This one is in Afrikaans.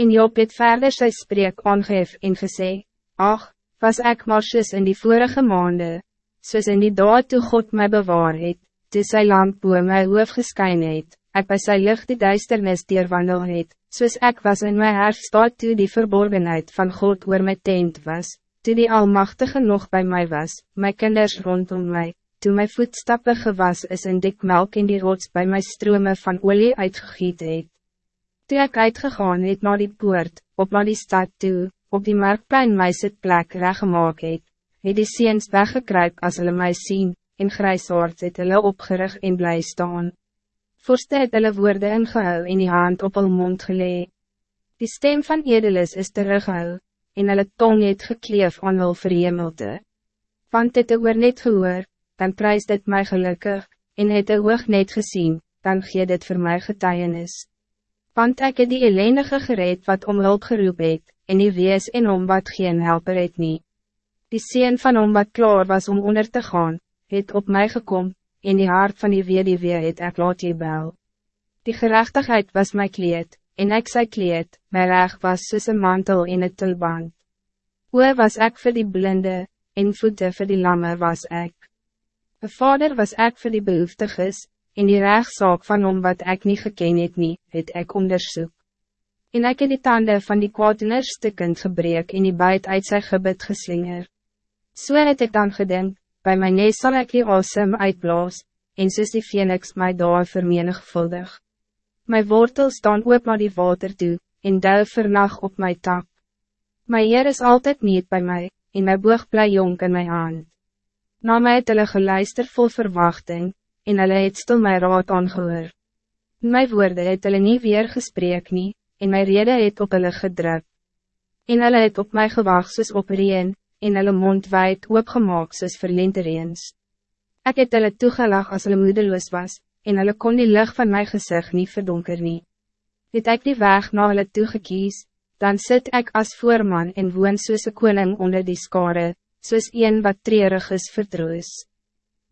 En Job het verder sy spreek aangeef en gesê, Ach, was ek maar soos in die vorige maanden, soos in die daad toe God mij bewaar het, toe sy lamp boe my hoof geskyn het, ek by sy licht die duisternis deurwandel het, soos ek was in my herfstaat toe die verborgenheid van God oor my tent was, toe die Almachtige nog bij mij was, my kinders rondom mij, toe my voetstappen gewas is in dik melk in die rots bij my strome van olie uitgegiet het. Toe ek uitgegaan het na die poort, op na die stad toe, op die markplein my plek reggemaak het, het die seens weggekruip as hulle my sien, en grijsaard het hulle opgerig en bly staan. Vorste het hulle woorde ingehou en die hand op hul mond gelee. Die stem van edelis is terughou, en hulle tong het gekleef aan hul verhemelte. Want het oor net gehoor, dan prijs dit mij gelukkig, en het de oog net gezien, dan gee dit voor mij getuienis. Want ek het die ellendige gereed wat om hulp geroep het, en die wees en om wat geen helper het nie. Die sien van om wat klaar was om onder te gaan, het op mij gekom, en die hart van die weduwee het ek laat jy bel. Die gerechtigheid was mijn kleed, en ek sy kleed, my reg was soos een mantel in het tulband. Oe was ik voor die blinde, en voete voor die lamme was ik. Een vader was ik voor die behoeftiges, en die rechtszaak van om wat ik niet geken het nie, het ek onderzoek. En ek het die tanden van die kwaadiner stukkend gebreek en die buit uit sy gebed geslinger. So het ek dan gedink, bij mijn neus zal ik die asem uitblaas, en soos die phoenix my daar vermenigvuldig. My wortels staan oop naar die water toe, en duil vernag op my tak. My Heer is altijd niet bij mij, en my boog bly jong in my hand. Na my het hulle geluister vol verwachting, en hulle het stil my raad aangehoor. My woorde het hulle nie weer gesprek nie, en my rede het op hulle gedruk. En hulle het op my gewag soos op reen, en hulle mond wijd oopgemaak soos verlentereens. Ek het hulle toegelag as hulle moedeloos was, en hulle kon die licht van mijn gezicht niet verdonker nie. Het ek die weg na hulle toegekies, dan zit ik als voorman en woon soos een koning onder die skare, soos een wat treurig is vertroos.